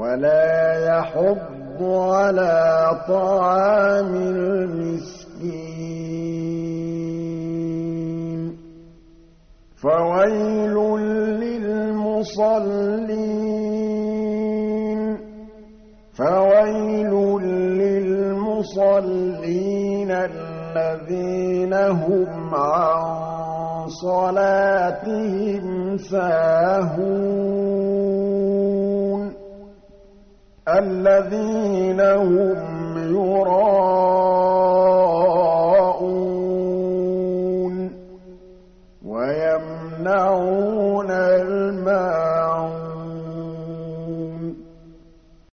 وَلَا يَحُضُّ عَلَىٰ طَعَامِ الْمِسْكِينِ. فَوَيْلٌ لِّلْمُصَلِّينَ. فَوَيْلٌ لِّلْمُصَلِّينَ الَّذِينَ هُمْ عَن صَلَاتِهِمْ سَاهُونَ. الَّذِينَ هُمْ يُرَاءُونَ وَيَمْنَعُونَ الْمَاعُونَ